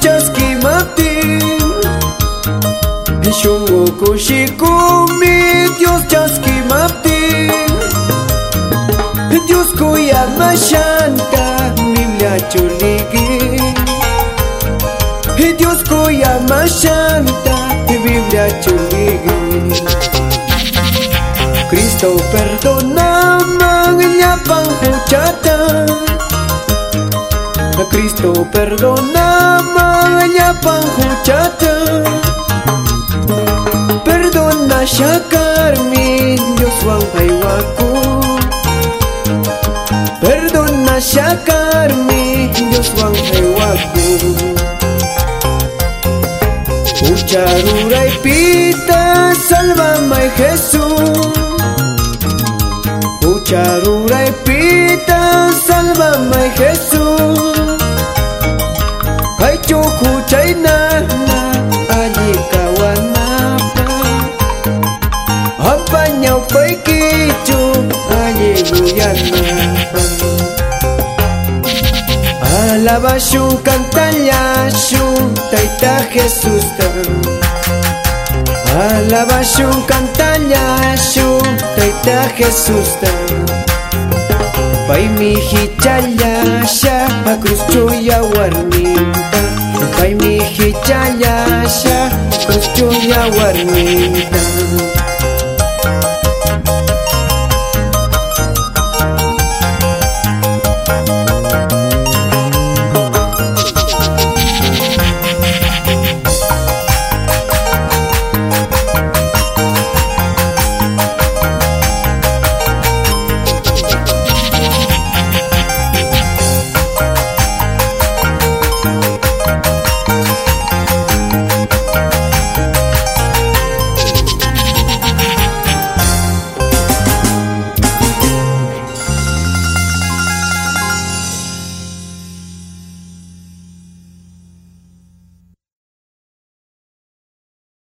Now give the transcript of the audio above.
chaskimaptin Shungo kushikumi Dios chaskimaptin Dios kuyama shanta Biblia chuligi Dios kuyama shanta Biblia chuligi Cristo perdona mangnya huchata Cristo perdona mangnya huchata Perdona syakar min Dios wang Perdona syakar min Dios wang haywaku Ucharuray pita salvame Jesús. Ucharuray pita allí guyanapa Alabasyon cantalyasyon Taita Jesús tan Alabasyon cantalyasyon Taita Jesús Pay mi hichalyasya A cruz chuya warminta Pay mi hichalyasya Cruz chuya warminta